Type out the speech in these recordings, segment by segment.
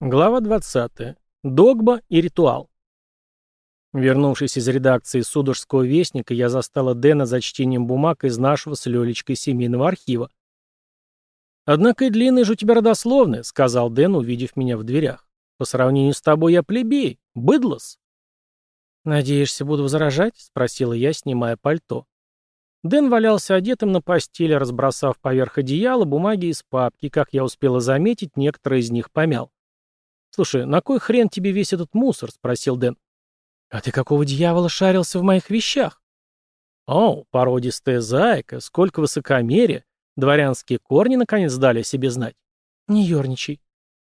Глава 20. Догба и ритуал. Вернувшись из редакции Судорского вестника, я застала Дэна за чтением бумаг из нашего с Лёлечкой семейного архива. «Однако и длинный же у тебя родословный, — сказал Дэн, увидев меня в дверях. «По сравнению с тобой я плебей, быдлос». «Надеешься, буду возражать?» — спросила я, снимая пальто. Дэн валялся одетым на постели, разбросав поверх одеяла бумаги из папки, как я успела заметить, некоторые из них помял. «Слушай, на кой хрен тебе весь этот мусор?» — спросил Дэн. «А ты какого дьявола шарился в моих вещах?» «О, породистая зайка, сколько высокомерия! Дворянские корни, наконец, дали о себе знать. Не ерничай.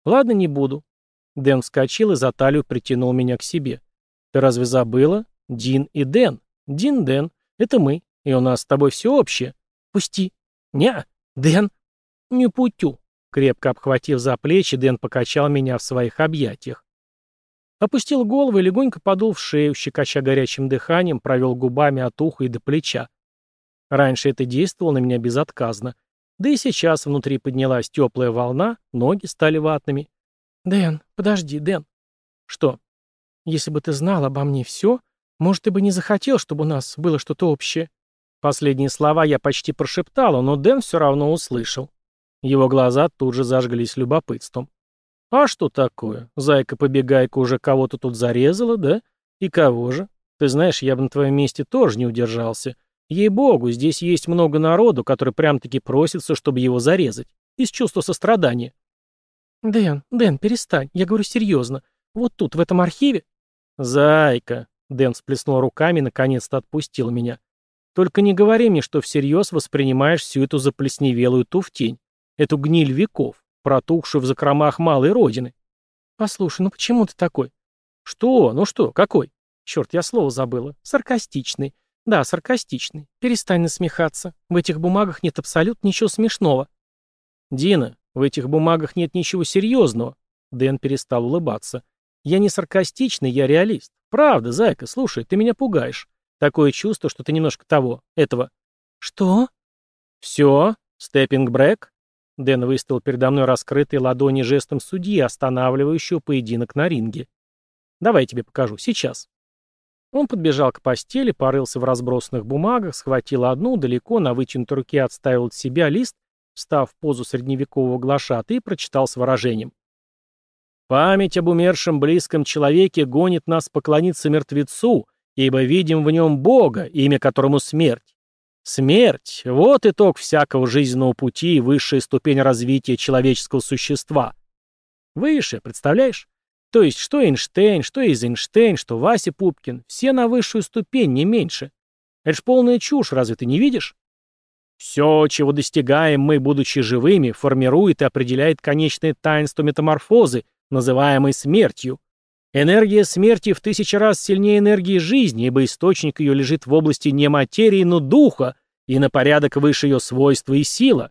Ладно, не буду». Дэн вскочил и за талию притянул меня к себе. «Ты разве забыла? Дин и Дэн. Дин Дэн. Это мы. И у нас с тобой все общее. Пусти. Не, Дэн. Не путю. Крепко обхватив за плечи, Дэн покачал меня в своих объятиях. Опустил голову и легонько подул в шею, щекоча горячим дыханием, провел губами от уха и до плеча. Раньше это действовало на меня безотказно. Да и сейчас внутри поднялась теплая волна, ноги стали ватными. «Дэн, подожди, Дэн». «Что?» «Если бы ты знал обо мне все, может, ты бы не захотел, чтобы у нас было что-то общее?» Последние слова я почти прошептала, но Дэн все равно услышал. Его глаза тут же зажглись любопытством. «А что такое? Зайка-побегайка уже кого-то тут зарезала, да? И кого же? Ты знаешь, я бы на твоем месте тоже не удержался. Ей-богу, здесь есть много народу, который прям-таки просится, чтобы его зарезать. Из чувства сострадания». «Дэн, Дэн, перестань, я говорю серьезно. Вот тут, в этом архиве...» «Зайка», — Дэн всплеснул руками и наконец-то отпустил меня. «Только не говори мне, что всерьез воспринимаешь всю эту заплесневелую туфтень. Эту гниль веков, протухшую в закромах малой родины. Послушай, ну почему ты такой? Что? Ну что? Какой? Черт, я слово забыла. Саркастичный. Да, саркастичный. Перестань насмехаться. В этих бумагах нет абсолютно ничего смешного. Дина, в этих бумагах нет ничего серьезного. Дэн перестал улыбаться. Я не саркастичный, я реалист. Правда, зайка, слушай, ты меня пугаешь. Такое чувство, что ты немножко того, этого. Что? Все, степпинг-брэк. Дэн выставил передо мной раскрытые ладони жестом судьи, останавливающего поединок на ринге. «Давай я тебе покажу. Сейчас». Он подбежал к постели, порылся в разбросанных бумагах, схватил одну, далеко на вытянутой руке отставил от себя лист, встав в позу средневекового глашата и прочитал с выражением. «Память об умершем близком человеке гонит нас поклониться мертвецу, ибо видим в нем Бога, имя которому смерть. Смерть – вот итог всякого жизненного пути и высшая ступень развития человеческого существа. Выше, представляешь? То есть, что Эйнштейн, что Эйзенштейн, что Вася Пупкин – все на высшую ступень, не меньше. Это ж полная чушь, разве ты не видишь? Все, чего достигаем мы, будучи живыми, формирует и определяет конечное таинство метаморфозы, называемой смертью. Энергия смерти в тысячи раз сильнее энергии жизни, ибо источник ее лежит в области не материи, но духа, и на порядок выше ее свойства и сила.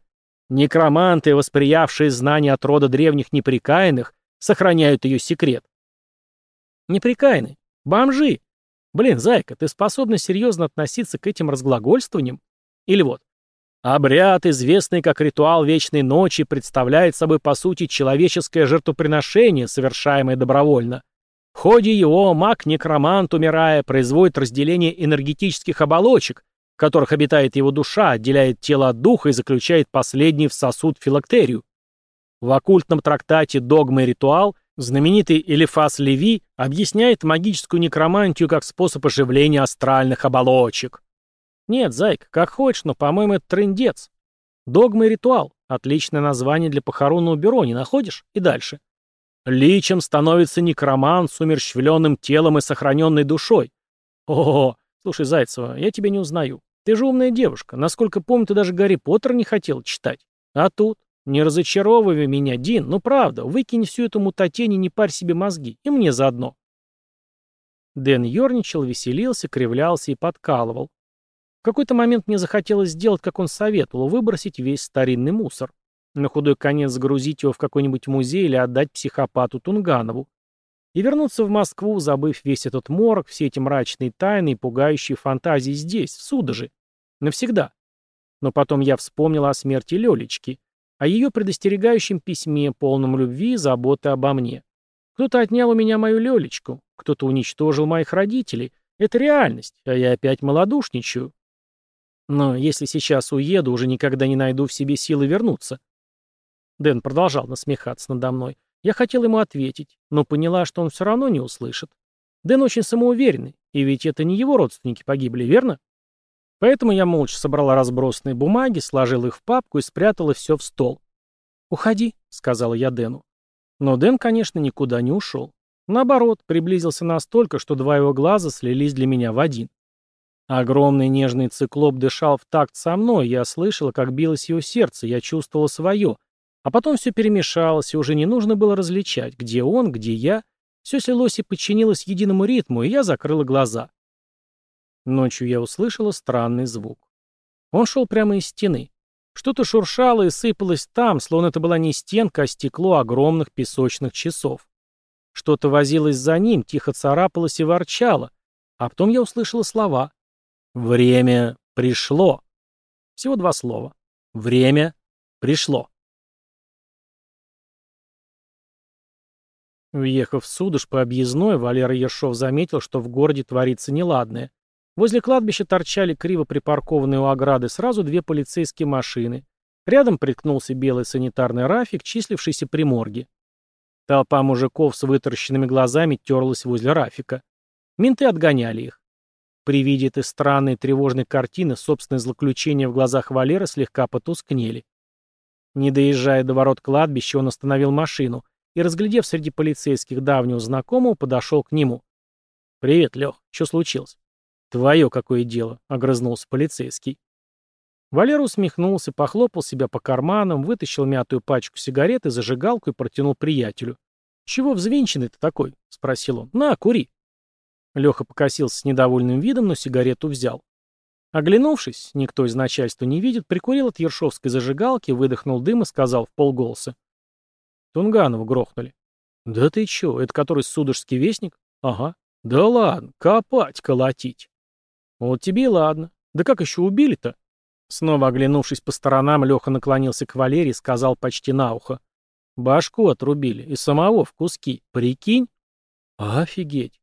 Некроманты, восприявшие знания от рода древних неприкаянных, сохраняют ее секрет. Неприкаянные. Бомжи. Блин, зайка, ты способна серьезно относиться к этим разглагольствованиям? Или вот. Обряд, известный как ритуал вечной ночи, представляет собой, по сути, человеческое жертвоприношение, совершаемое добровольно ходе его маг-некромант, умирая, производит разделение энергетических оболочек, в которых обитает его душа, отделяет тело от духа и заключает последний в сосуд филактерию. В оккультном трактате «Догма и ритуал» знаменитый Элифас Леви объясняет магическую некромантию как способ оживления астральных оболочек. Нет, зайк, как хочешь, но, по-моему, это трындец. «Догма и ритуал» — отличное название для похоронного бюро, не находишь? И дальше. Личем становится некроман с умерщвленным телом и сохраненной душой. О, слушай, Зайцева, я тебя не узнаю. Ты же умная девушка. Насколько помню, ты даже Гарри Поттер не хотел читать. А тут? Не разочаровывай меня, Дин, ну правда, выкинь всю эту мутатень и не парь себе мозги. И мне заодно. Дэн ерничал, веселился, кривлялся и подкалывал. В какой-то момент мне захотелось сделать, как он советовал, выбросить весь старинный мусор на худой конец загрузить его в какой-нибудь музей или отдать психопату Тунганову, и вернуться в Москву, забыв весь этот морок, все эти мрачные тайны и пугающие фантазии здесь, в Судоже. Навсегда. Но потом я вспомнила о смерти Лелечки, о ее предостерегающем письме, полном любви и заботы обо мне. Кто-то отнял у меня мою Лелечку, кто-то уничтожил моих родителей. Это реальность, а я опять малодушничаю. Но если сейчас уеду, уже никогда не найду в себе силы вернуться. Дэн продолжал насмехаться надо мной. Я хотел ему ответить, но поняла, что он все равно не услышит. Дэн очень самоуверенный, и ведь это не его родственники погибли, верно? Поэтому я молча собрала разбросанные бумаги, сложила их в папку и спрятала все в стол. «Уходи», — сказала я Дэну. Но Дэн, конечно, никуда не ушел. Наоборот, приблизился настолько, что два его глаза слились для меня в один. Огромный нежный циклоп дышал в такт со мной, я слышала, как билось его сердце, я чувствовала свое, а потом все перемешалось, и уже не нужно было различать, где он, где я. Все слилось и подчинилось единому ритму, и я закрыла глаза. Ночью я услышала странный звук. Он шел прямо из стены. Что-то шуршало и сыпалось там, словно это была не стенка, а стекло огромных песочных часов. Что-то возилось за ним, тихо царапалось и ворчало. А потом я услышала слова. «Время пришло». Всего два слова. «Время пришло». Въехав в Судыш по объездной, Валера Ершов заметил, что в городе творится неладное. Возле кладбища торчали криво припаркованные у ограды сразу две полицейские машины. Рядом приткнулся белый санитарный рафик, числившийся при морге. Толпа мужиков с вытаращенными глазами терлась возле рафика. Менты отгоняли их. При виде этой странной тревожной картины собственное злоключения в глазах Валеры слегка потускнели. Не доезжая до ворот кладбища, он остановил машину, и, разглядев среди полицейских давнего знакомого, подошел к нему. «Привет, Лех, что случилось?» «Твое какое дело», — огрызнулся полицейский. Валера усмехнулся, похлопал себя по карманам, вытащил мятую пачку сигарет и зажигалку и протянул приятелю. «Чего взвинченный-то такой?» — спросил он. «На, кури». Леха покосился с недовольным видом, но сигарету взял. Оглянувшись, никто из начальства не видит, прикурил от ершовской зажигалки, выдохнул дым и сказал в полголоса. Тунганова грохнули. Да ты чё, это который судожский вестник? Ага. Да ладно, копать, колотить. Вот тебе и ладно. Да как ещё убили-то? Снова оглянувшись по сторонам, Леха наклонился к Валерии и сказал почти на ухо. Башку отрубили, и самого в куски, прикинь? Офигеть.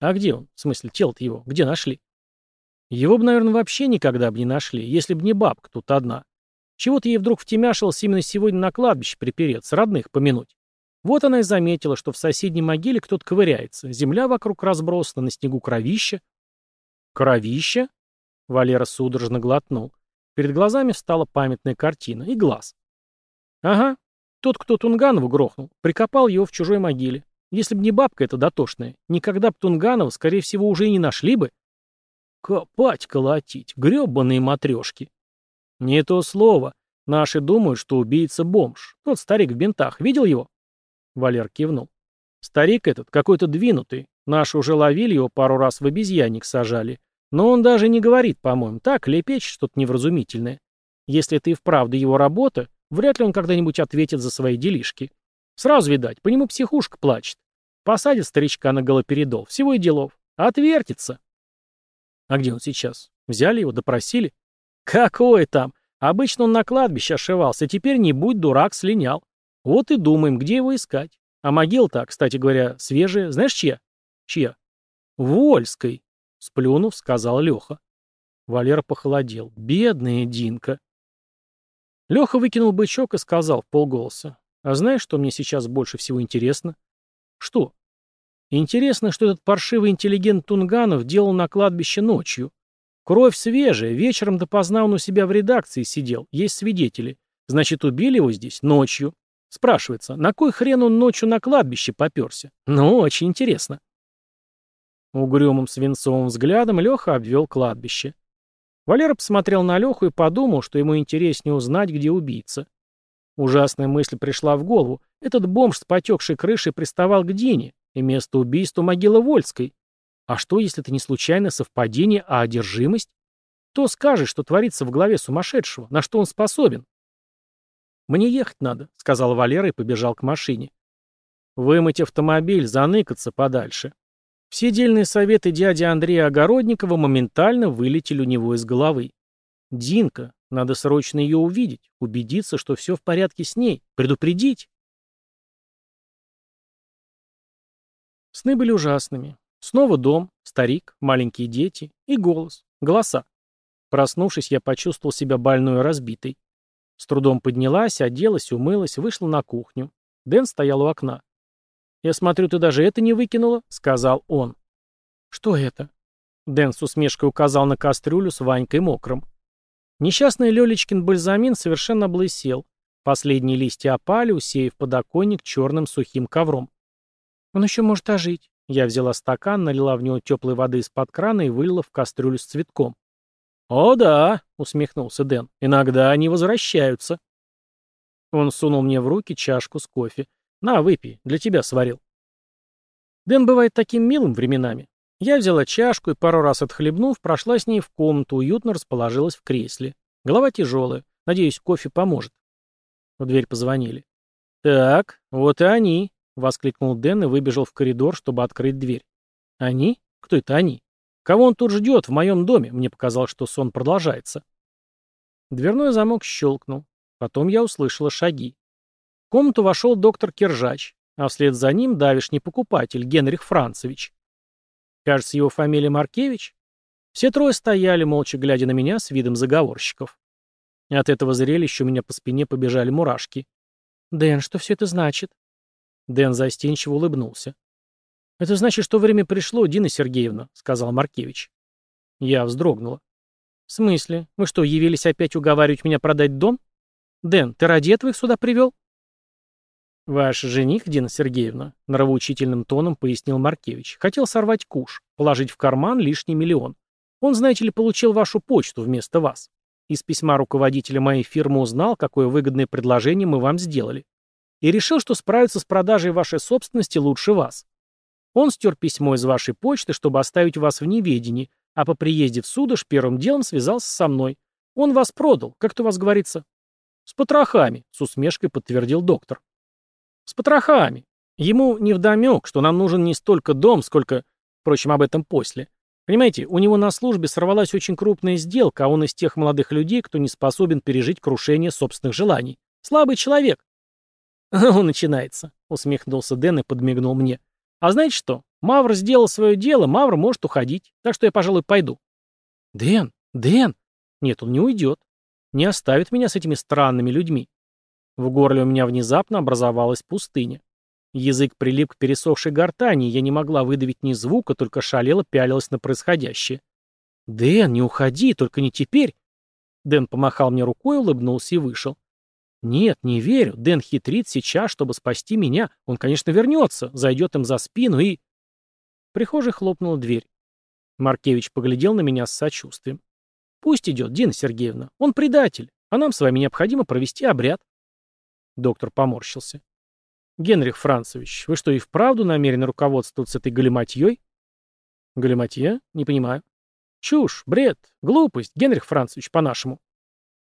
А где он? В смысле, тело-то его? Где нашли? Его бы, наверное, вообще никогда бы не нашли, если бы не бабка тут одна. Чего-то ей вдруг втемяшилось именно сегодня на кладбище припереться, родных помянуть. Вот она и заметила, что в соседней могиле кто-то ковыряется. Земля вокруг разбросана, на снегу кровище. Кровище? Валера судорожно глотнул. Перед глазами встала памятная картина и глаз. Ага, тот, кто Тунганову грохнул, прикопал его в чужой могиле. Если б не бабка эта дотошная, никогда бы Тунганова, скорее всего, уже и не нашли бы. Копать, колотить, гребаные матрешки. «Не то слово. Наши думают, что убийца бомж. Тот старик в бинтах. Видел его?» Валер кивнул. «Старик этот какой-то двинутый. Наши уже ловили его пару раз в обезьянник сажали. Но он даже не говорит, по-моему. Так, лепечет что-то невразумительное. Если это и вправду его работа, вряд ли он когда-нибудь ответит за свои делишки. Сразу видать, по нему психушка плачет. Посадит старичка на галоперидол. Всего и делов. Отвертится». «А где он сейчас? Взяли его, допросили?» Какой там? Обычно он на кладбище ошивался, а теперь не будь дурак, слинял. Вот и думаем, где его искать. А могила-то, кстати говоря, свежая. Знаешь, чья? Чья? Вольской, сплюнув, сказал Леха. Валера похолодел. Бедная Динка. Леха выкинул бычок и сказал в полголоса. А знаешь, что мне сейчас больше всего интересно? Что? Интересно, что этот паршивый интеллигент Тунганов делал на кладбище ночью. Кровь свежая, вечером допоздна он у себя в редакции сидел, есть свидетели. Значит, убили его здесь ночью. Спрашивается, на кой хрен он ночью на кладбище поперся? Ну, очень интересно. Угрюмым свинцовым взглядом Леха обвел кладбище. Валера посмотрел на Леху и подумал, что ему интереснее узнать, где убийца. Ужасная мысль пришла в голову. Этот бомж с потекшей крышей приставал к Дине, и место убийства могила Вольской. А что, если это не случайное совпадение, а одержимость? Кто скажет, что творится в голове сумасшедшего? На что он способен? «Мне ехать надо», — сказал Валера и побежал к машине. «Вымыть автомобиль, заныкаться подальше». Все дельные советы дяди Андрея Огородникова моментально вылетели у него из головы. «Динка, надо срочно ее увидеть, убедиться, что все в порядке с ней, предупредить». Сны были ужасными. Снова дом, старик, маленькие дети и голос, голоса. Проснувшись, я почувствовал себя больной и разбитой. С трудом поднялась, оделась, умылась, вышла на кухню. Дэн стоял у окна. «Я смотрю, ты даже это не выкинула», — сказал он. «Что это?» Дэн с усмешкой указал на кастрюлю с Ванькой мокрым. Несчастный Лёлечкин бальзамин совершенно облысел. Последние листья опали, усеяв подоконник черным сухим ковром. «Он еще может ожить. Я взяла стакан, налила в него теплой воды из-под крана и вылила в кастрюлю с цветком. «О, да!» — усмехнулся Дэн. «Иногда они возвращаются». Он сунул мне в руки чашку с кофе. «На, выпей, для тебя сварил». Дэн бывает таким милым временами. Я взяла чашку и, пару раз отхлебнув, прошла с ней в комнату, уютно расположилась в кресле. Голова тяжелая. Надеюсь, кофе поможет. В дверь позвонили. «Так, вот и они», — воскликнул Дэн и выбежал в коридор, чтобы открыть дверь. «Они? Кто это они? Кого он тут ждет в моем доме?» Мне показалось, что сон продолжается. Дверной замок щелкнул. Потом я услышала шаги. В комнату вошел доктор Киржач, а вслед за ним давишний покупатель Генрих Францевич. Кажется, его фамилия Маркевич. Все трое стояли, молча глядя на меня с видом заговорщиков. От этого зрелища у меня по спине побежали мурашки. «Дэн, что все это значит?» Дэн застенчиво улыбнулся. «Это значит, что время пришло, Дина Сергеевна», — сказал Маркевич. Я вздрогнула. «В смысле? Мы что, явились опять уговаривать меня продать дом? Дэн, ты ради этого их сюда привел?» «Ваш жених, Дина Сергеевна», — нравоучительным тоном пояснил Маркевич, — «хотел сорвать куш, положить в карман лишний миллион. Он, знаете ли, получил вашу почту вместо вас. Из письма руководителя моей фирмы узнал, какое выгодное предложение мы вам сделали и решил, что справится с продажей вашей собственности лучше вас. Он стер письмо из вашей почты, чтобы оставить вас в неведении, а по приезде в Судыш первым делом связался со мной. Он вас продал, как-то у вас говорится. С потрохами, с усмешкой подтвердил доктор. С потрохами. Ему невдомек, что нам нужен не столько дом, сколько... Впрочем, об этом после. Понимаете, у него на службе сорвалась очень крупная сделка, а он из тех молодых людей, кто не способен пережить крушение собственных желаний. Слабый человек. «Он начинается», — усмехнулся Дэн и подмигнул мне. «А знаете что? Мавр сделал свое дело, Мавр может уходить, так что я, пожалуй, пойду». «Дэн! Дэн!» «Нет, он не уйдет. Не оставит меня с этими странными людьми». В горле у меня внезапно образовалась пустыня. Язык прилип к пересохшей гортани, я не могла выдавить ни звука, только шалела пялилась на происходящее. «Дэн, не уходи, только не теперь!» Дэн помахал мне рукой, улыбнулся и вышел. Нет, не верю. Дэн хитрит сейчас, чтобы спасти меня. Он, конечно, вернется, зайдет им за спину и... В хлопнула дверь. Маркевич поглядел на меня с сочувствием. Пусть идет, Дина Сергеевна. Он предатель, а нам с вами необходимо провести обряд. Доктор поморщился. Генрих Францевич, вы что, и вправду намерены руководствоваться этой галиматьей? Галиматья? Не понимаю. Чушь, бред, глупость, Генрих Францевич, по-нашему.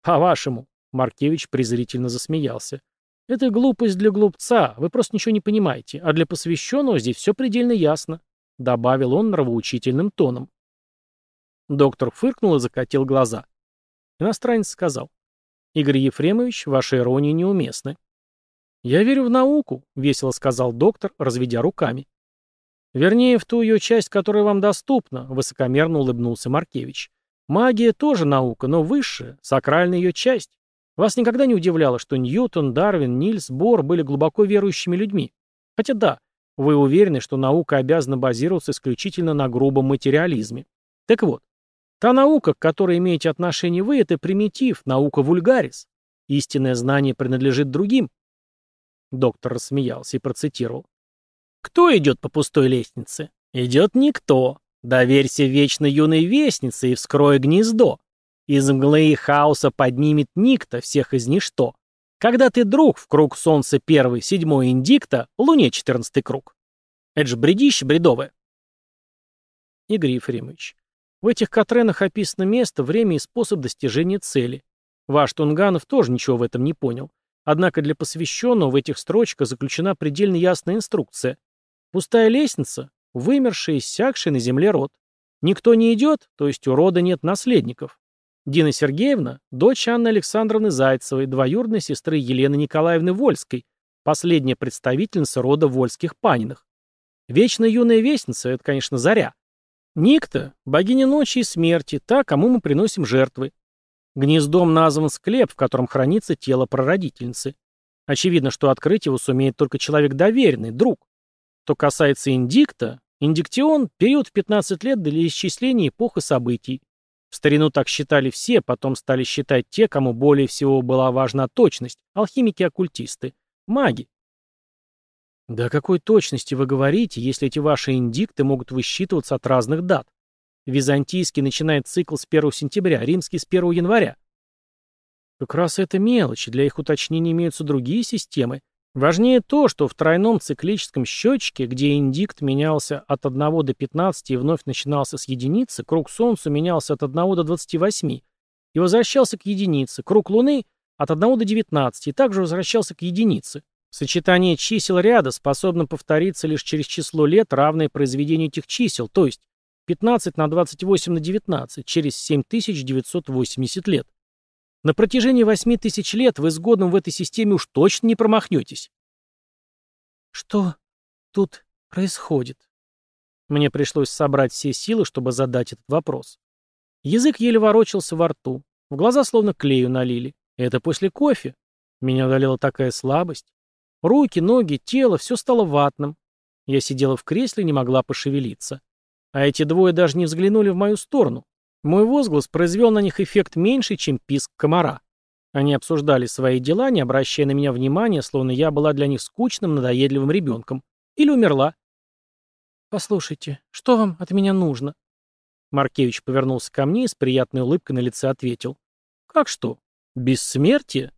По-вашему, Маркевич презрительно засмеялся. «Это глупость для глупца, вы просто ничего не понимаете, а для посвященного здесь все предельно ясно», добавил он нравоучительным тоном. Доктор фыркнул и закатил глаза. Иностранец сказал. «Игорь Ефремович, ваши иронии неуместны». «Я верю в науку», — весело сказал доктор, разведя руками. «Вернее, в ту ее часть, которая вам доступна», — высокомерно улыбнулся Маркевич. «Магия тоже наука, но высшая, сакральная ее часть. Вас никогда не удивляло, что Ньютон, Дарвин, Нильс, Бор были глубоко верующими людьми? Хотя да, вы уверены, что наука обязана базироваться исключительно на грубом материализме. Так вот, та наука, к которой имеете отношение вы, это примитив, наука вульгарис. Истинное знание принадлежит другим. Доктор рассмеялся и процитировал. Кто идет по пустой лестнице? Идет никто. Доверься вечно юной вестнице и вскрой гнездо. Из мглы и хаоса поднимет никто, всех из ничто. Когда ты друг, в круг солнца первый, седьмой индикта, луне четырнадцатый круг. Это ж бредище бредовое. Игорь Ефремович, в этих Катренах описано место, время и способ достижения цели. Ваш Тунганов тоже ничего в этом не понял. Однако для посвященного в этих строчках заключена предельно ясная инструкция. Пустая лестница, вымерший, иссякший на земле род. Никто не идет, то есть у рода нет наследников. Дина Сергеевна – дочь Анны Александровны Зайцевой, двоюродной сестры Елены Николаевны Вольской, последняя представительница рода Вольских Паниных. Вечно юная вестница – это, конечно, Заря. Никта – богиня ночи и смерти, та, кому мы приносим жертвы. Гнездом назван склеп, в котором хранится тело прародительницы. Очевидно, что открыть его сумеет только человек доверенный, друг. Что касается индикта, индиктион – период в 15 лет для исчисления эпохи событий. В старину так считали все, потом стали считать те, кому более всего была важна точность, алхимики-оккультисты, маги. Да какой точности вы говорите, если эти ваши индикты могут высчитываться от разных дат? Византийский начинает цикл с 1 сентября, римский с 1 января. Как раз это мелочи, для их уточнения имеются другие системы. Важнее то, что в тройном циклическом счетчике, где индикт менялся от 1 до 15 и вновь начинался с единицы, круг Солнца менялся от 1 до 28 и возвращался к единице, круг Луны – от 1 до 19 и также возвращался к единице. Сочетание чисел ряда способно повториться лишь через число лет, равное произведению этих чисел, то есть 15 на 28 на 19 через 7980 лет. На протяжении восьми тысяч лет вы с годом в этой системе уж точно не промахнетесь. Что тут происходит? Мне пришлось собрать все силы, чтобы задать этот вопрос. Язык еле ворочался во рту, в глаза словно клею налили. Это после кофе. Меня одолела такая слабость. Руки, ноги, тело, все стало ватным. Я сидела в кресле и не могла пошевелиться. А эти двое даже не взглянули в мою сторону. Мой возглас произвел на них эффект меньше, чем писк комара. Они обсуждали свои дела, не обращая на меня внимания, словно я была для них скучным, надоедливым ребенком. Или умерла. «Послушайте, что вам от меня нужно?» Маркевич повернулся ко мне и с приятной улыбкой на лице ответил. «Как что? Бессмертие?»